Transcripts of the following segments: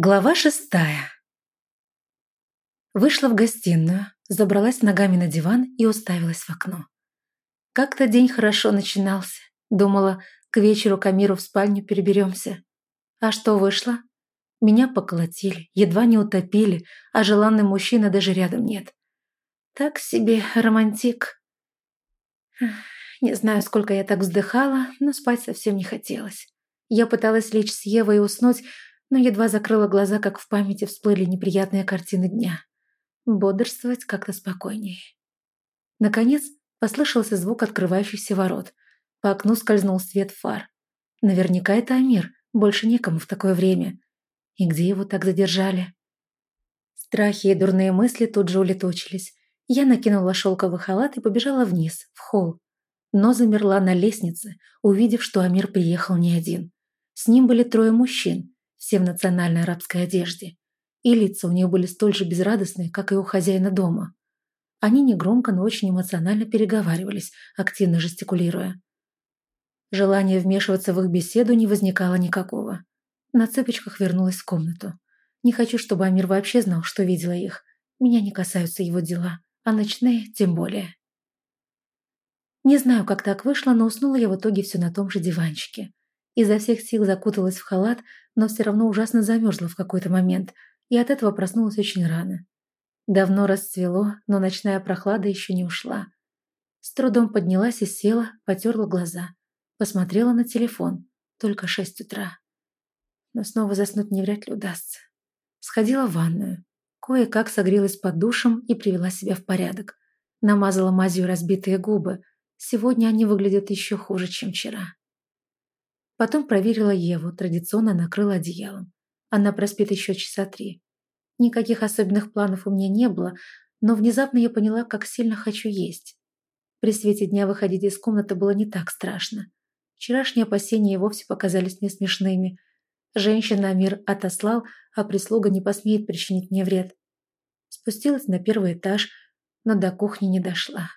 Глава шестая. Вышла в гостиную, забралась ногами на диван и уставилась в окно. Как-то день хорошо начинался. Думала, к вечеру к Амиру в спальню переберемся. А что вышло? Меня поколотили, едва не утопили, а желанный мужчина даже рядом нет. Так себе романтик. Не знаю, сколько я так вздыхала, но спать совсем не хотелось. Я пыталась лечь с Евой и уснуть, но едва закрыла глаза, как в памяти всплыли неприятные картины дня. Бодрствовать как-то спокойнее. Наконец послышался звук открывающихся ворот. По окну скользнул свет фар. Наверняка это Амир, больше некому в такое время. И где его так задержали? Страхи и дурные мысли тут же улетучились. Я накинула шелковый халат и побежала вниз, в холл. Но замерла на лестнице, увидев, что Амир приехал не один. С ним были трое мужчин, все в национальной арабской одежде, и лица у нее были столь же безрадостные, как и у хозяина дома. Они негромко, но очень эмоционально переговаривались, активно жестикулируя. Желания вмешиваться в их беседу не возникало никакого. На цыпочках вернулась в комнату. Не хочу, чтобы Амир вообще знал, что видела их. Меня не касаются его дела, а ночные тем более. Не знаю, как так вышло, но уснула я в итоге все на том же диванчике. Изо всех сил закуталась в халат, но все равно ужасно замерзла в какой-то момент, и от этого проснулась очень рано. Давно расцвело, но ночная прохлада еще не ушла. С трудом поднялась и села, потерла глаза. Посмотрела на телефон. Только шесть утра. Но снова заснуть не вряд ли удастся. Сходила в ванную. Кое-как согрелась под душем и привела себя в порядок. Намазала мазью разбитые губы. Сегодня они выглядят еще хуже, чем вчера. Потом проверила Еву, традиционно накрыла одеялом. Она проспит еще часа три. Никаких особенных планов у меня не было, но внезапно я поняла, как сильно хочу есть. При свете дня выходить из комнаты было не так страшно. Вчерашние опасения и вовсе показались мне смешными. Женщина мир отослал, а прислуга не посмеет причинить мне вред. Спустилась на первый этаж, но до кухни не дошла.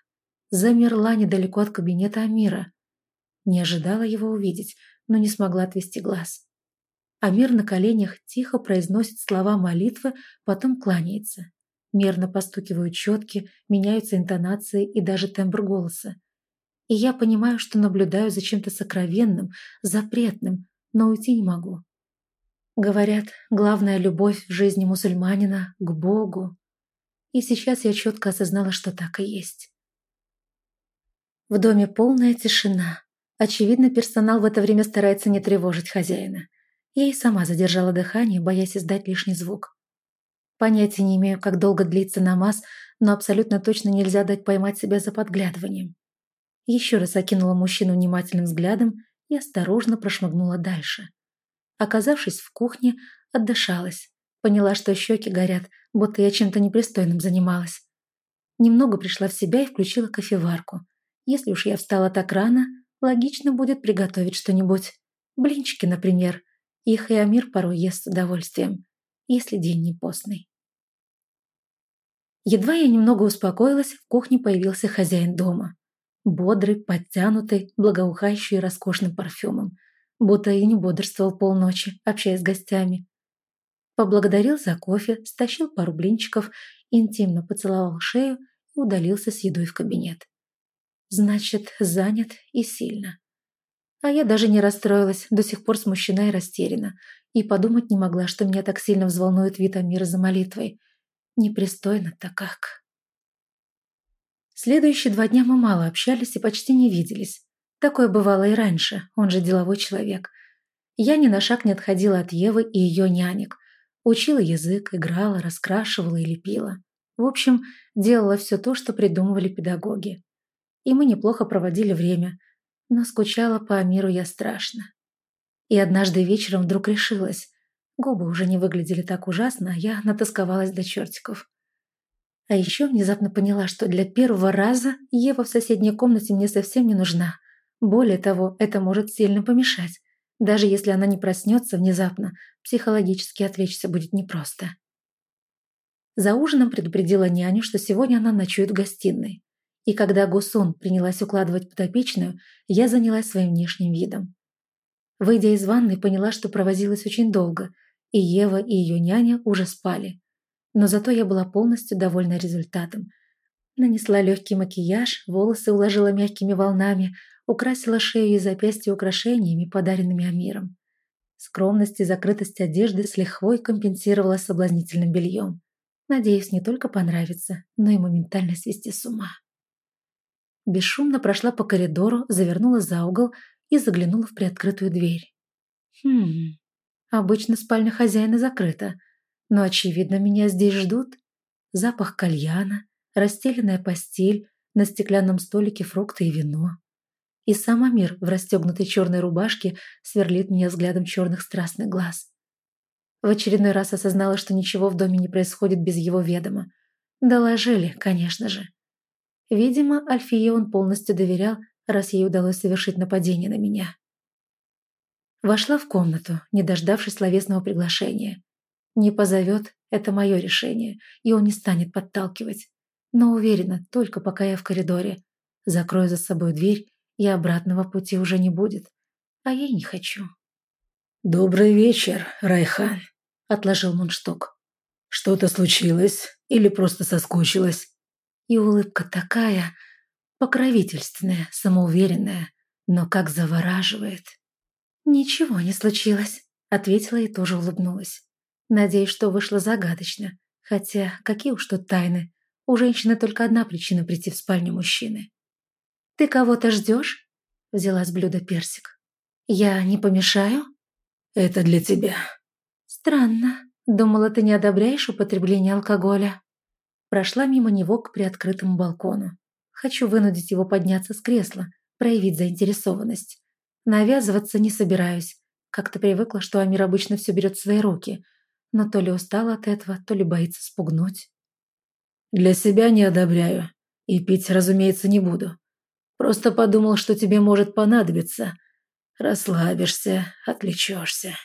Замерла недалеко от кабинета Амира. Не ожидала его увидеть, но не смогла отвести глаз. Амир на коленях тихо произносит слова молитвы, потом кланяется. Мерно постукивают четки, меняются интонации и даже тембр голоса. И я понимаю, что наблюдаю за чем-то сокровенным, запретным, но уйти не могу. Говорят, главная любовь в жизни мусульманина к Богу. И сейчас я четко осознала, что так и есть. В доме полная тишина. Очевидно, персонал в это время старается не тревожить хозяина. Я и сама задержала дыхание, боясь издать лишний звук. Понятия не имею, как долго длится намаз, но абсолютно точно нельзя дать поймать себя за подглядыванием. Еще раз окинула мужчину внимательным взглядом и осторожно прошмыгнула дальше. Оказавшись в кухне, отдышалась. Поняла, что щеки горят, будто я чем-то непристойным занималась. Немного пришла в себя и включила кофеварку. Если уж я встала так рано, логично будет приготовить что-нибудь. Блинчики, например. Их и Амир порой ест с удовольствием, если день не постный. Едва я немного успокоилась, в кухне появился хозяин дома. Бодрый, подтянутый, благоухающий роскошным парфюмом. Будто и не бодрствовал полночи, общаясь с гостями. Поблагодарил за кофе, стащил пару блинчиков, интимно поцеловал шею и удалился с едой в кабинет. Значит, занят и сильно. А я даже не расстроилась, до сих пор смущена и растеряна. И подумать не могла, что меня так сильно взволнует вид за молитвой. Непристойно-то как. Следующие два дня мы мало общались и почти не виделись. Такое бывало и раньше, он же деловой человек. Я ни на шаг не отходила от Евы и ее нянек. Учила язык, играла, раскрашивала и лепила. В общем, делала все то, что придумывали педагоги и мы неплохо проводили время, но скучала по Амиру я страшно. И однажды вечером вдруг решилась. Губы уже не выглядели так ужасно, а я натасковалась до чертиков. А еще внезапно поняла, что для первого раза Ева в соседней комнате мне совсем не нужна. Более того, это может сильно помешать. Даже если она не проснется внезапно, психологически отвлечься будет непросто. За ужином предупредила няню, что сегодня она ночует в гостиной. И когда Гусун принялась укладывать подопечную, я занялась своим внешним видом. Выйдя из ванной, поняла, что провозилась очень долго, И Ева, и ее няня уже спали. Но зато я была полностью довольна результатом. Нанесла легкий макияж, волосы уложила мягкими волнами, украсила шею и запястья украшениями, подаренными Амиром. Скромность и закрытость одежды с лихвой компенсировала соблазнительным бельем. Надеюсь, не только понравится, но и моментально свести с ума. Бесшумно прошла по коридору, завернула за угол и заглянула в приоткрытую дверь. Хм, обычно спальня хозяина закрыта, но, очевидно, меня здесь ждут. Запах кальяна, расстеленная постель, на стеклянном столике фрукты и вино. И сам Амир в расстегнутой черной рубашке сверлит меня взглядом черных страстных глаз. В очередной раз осознала, что ничего в доме не происходит без его ведома. Доложили, конечно же. Видимо, Альфие он полностью доверял, раз ей удалось совершить нападение на меня. Вошла в комнату, не дождавшись словесного приглашения. Не позовет – это мое решение, и он не станет подталкивать. Но уверена, только пока я в коридоре. Закрою за собой дверь и обратного пути уже не будет. А я не хочу. «Добрый вечер, Райхан», — отложил Муншток. «Что-то случилось или просто соскучилась?» И улыбка такая покровительственная, самоуверенная, но как завораживает. «Ничего не случилось», — ответила и тоже улыбнулась. Надеюсь, что вышло загадочно, хотя какие уж тут тайны. У женщины только одна причина прийти в спальню мужчины. «Ты кого-то ждешь?» – взяла с блюда персик. «Я не помешаю?» «Это для тебя». «Странно. Думала, ты не одобряешь употребление алкоголя». Прошла мимо него к приоткрытому балкону. Хочу вынудить его подняться с кресла, проявить заинтересованность. Навязываться не собираюсь. Как-то привыкла, что Амир обычно все берет в свои руки. Но то ли устала от этого, то ли боится спугнуть. «Для себя не одобряю. И пить, разумеется, не буду. Просто подумал, что тебе может понадобиться. Расслабишься, отвлечешься.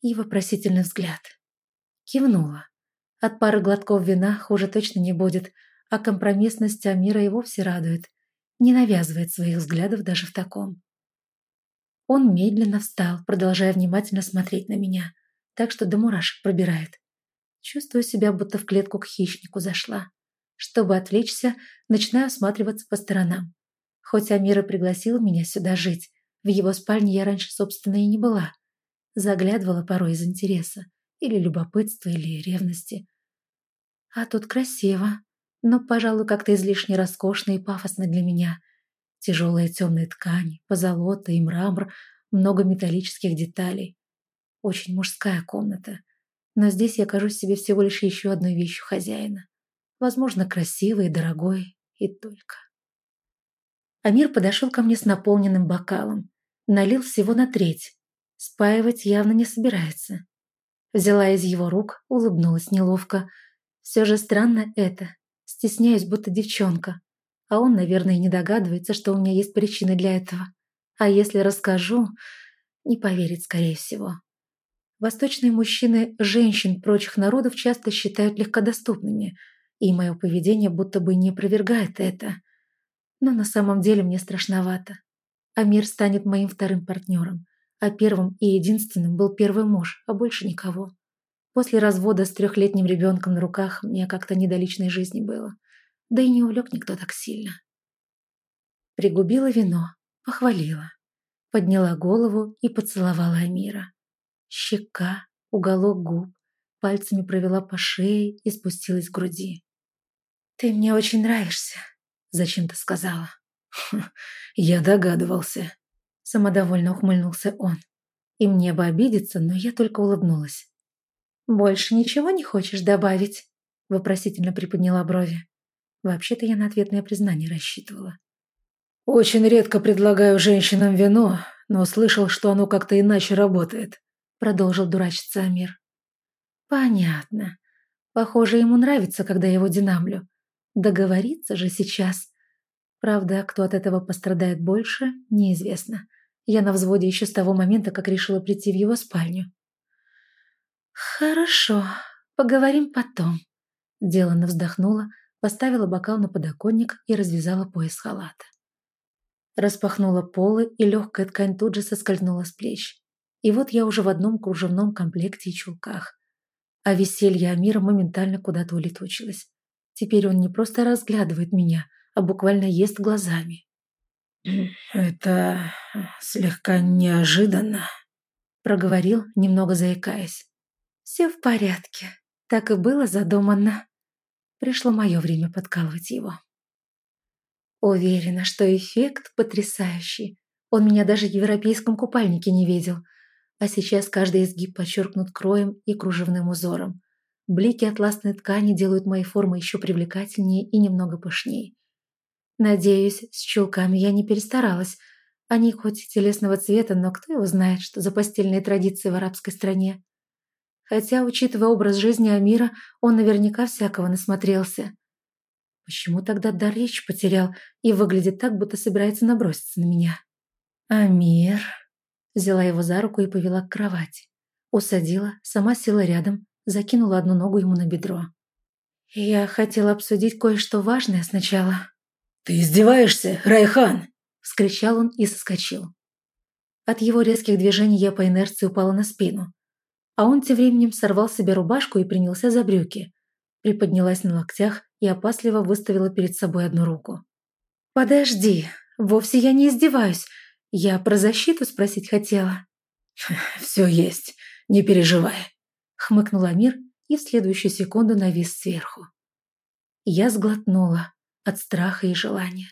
И вопросительный взгляд. Кивнула. От пары глотков вина хуже точно не будет, а компромиссность Амира и вовсе радует. Не навязывает своих взглядов даже в таком. Он медленно встал, продолжая внимательно смотреть на меня, так что до мурашек пробирает. Чувствую себя, будто в клетку к хищнику зашла. Чтобы отвлечься, начинаю осматриваться по сторонам. Хоть Амира пригласил меня сюда жить, в его спальне я раньше, собственно, и не была. Заглядывала порой из интереса, или любопытства, или ревности. А тут красиво, но, пожалуй, как-то излишне роскошно и пафосно для меня. Тяжелые темные ткани, позолота и мрамор, много металлических деталей. Очень мужская комната. Но здесь я кажусь себе всего лишь еще одной вещью хозяина. Возможно, красивой и дорогой, и только. Амир подошел ко мне с наполненным бокалом. Налил всего на треть. Спаивать явно не собирается. Взяла из его рук, улыбнулась неловко. Все же странно это. Стесняюсь, будто девчонка. А он, наверное, не догадывается, что у меня есть причины для этого. А если расскажу, не поверит, скорее всего. Восточные мужчины женщин прочих народов часто считают легкодоступными, и мое поведение будто бы не опровергает это. Но на самом деле мне страшновато. Амир станет моим вторым партнером, а первым и единственным был первый муж, а больше никого. После развода с трехлетним ребенком на руках мне как-то не до личной жизни было. Да и не увлек никто так сильно. Пригубила вино, похвалила. Подняла голову и поцеловала Амира. Щека, уголок губ, пальцами провела по шее и спустилась к груди. «Ты мне очень нравишься», Зачем-то сказала. «Я догадывался», — самодовольно ухмыльнулся он. И мне бы обидеться, но я только улыбнулась. «Больше ничего не хочешь добавить?» — вопросительно приподняла брови. Вообще-то я на ответное признание рассчитывала. «Очень редко предлагаю женщинам вино, но слышал, что оно как-то иначе работает», — продолжил дурачиться Амир. «Понятно. Похоже, ему нравится, когда я его динамлю. Договориться же сейчас. Правда, кто от этого пострадает больше, неизвестно. Я на взводе еще с того момента, как решила прийти в его спальню. «Хорошо, поговорим потом», – деланно вздохнула, поставила бокал на подоконник и развязала пояс халата. Распахнула полы, и легкая ткань тут же соскользнула с плеч. И вот я уже в одном кружевном комплекте и чулках. А веселье Амира моментально куда-то улетучилось. Теперь он не просто разглядывает меня, а буквально ест глазами. «Это слегка неожиданно», — проговорил, немного заикаясь. «Все в порядке. Так и было задумано». Пришло мое время подкалывать его. Уверена, что эффект потрясающий. Он меня даже в европейском купальнике не видел. А сейчас каждый изгиб подчеркнут кроем и кружевным узором. Блики атласной ткани делают мои формы еще привлекательнее и немного пышнее. Надеюсь, с чулками я не перестаралась. Они хоть и телесного цвета, но кто его знает, что за постельные традиции в арабской стране. Хотя, учитывая образ жизни Амира, он наверняка всякого насмотрелся. Почему тогда дар речь потерял и выглядит так, будто собирается наброситься на меня? Амир... Взяла его за руку и повела к кровати. Усадила, сама села рядом, закинула одну ногу ему на бедро. Я хотела обсудить кое-что важное сначала. «Ты издеваешься, Райхан?» – вскричал он и соскочил. От его резких движений я по инерции упала на спину. А он тем временем сорвал себе рубашку и принялся за брюки. Приподнялась на локтях и опасливо выставила перед собой одну руку. «Подожди, вовсе я не издеваюсь. Я про защиту спросить хотела». «Все есть, не переживай», — хмыкнул Амир и в следующую секунду навис сверху. Я сглотнула от страха и желания,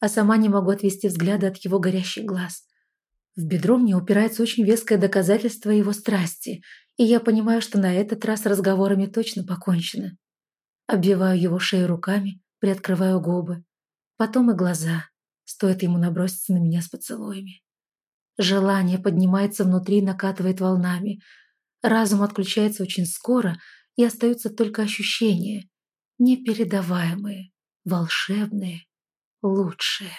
а сама не могу отвести взгляда от его горящих глаз. В бедро мне упирается очень веское доказательство его страсти, и я понимаю, что на этот раз разговорами точно покончено. Обвиваю его шею руками, приоткрываю губы, потом и глаза, стоит ему наброситься на меня с поцелуями. Желание поднимается внутри накатывает волнами. Разум отключается очень скоро, и остаются только ощущения, непередаваемые волшебные, лучшие.